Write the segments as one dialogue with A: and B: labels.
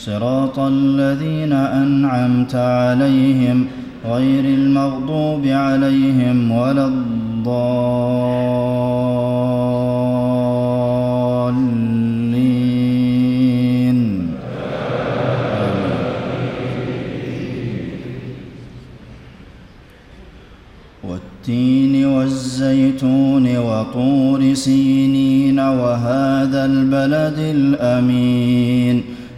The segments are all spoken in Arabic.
A: صراط الذين أنعمت عليهم غير المغضوب عليهم ولا الضالين. والتين والزيتون وطور سينين وهذا البلد الأمين.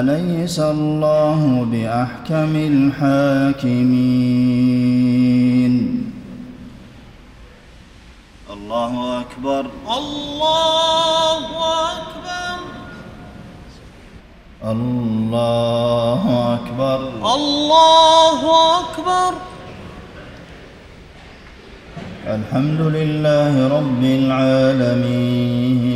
A: أليس الله بأحكم الحاكمين؟ الله أكبر.
B: الله أكبر.
A: الله أكبر.
B: الله أكبر.
A: الحمد لله رب العالمين.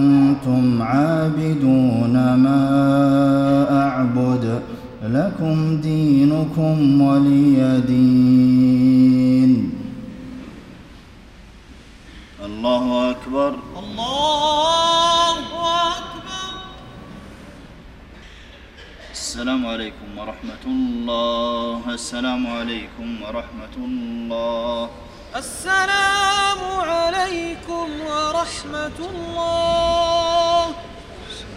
A: عابدون ما أعبد لكم دينكم ولي دين. الله أكبر.
B: الله أكبر.
A: السلام عليكم ورحمة الله. السلام عليكم ورحمة الله.
B: السلام عليكم ورحمة الله.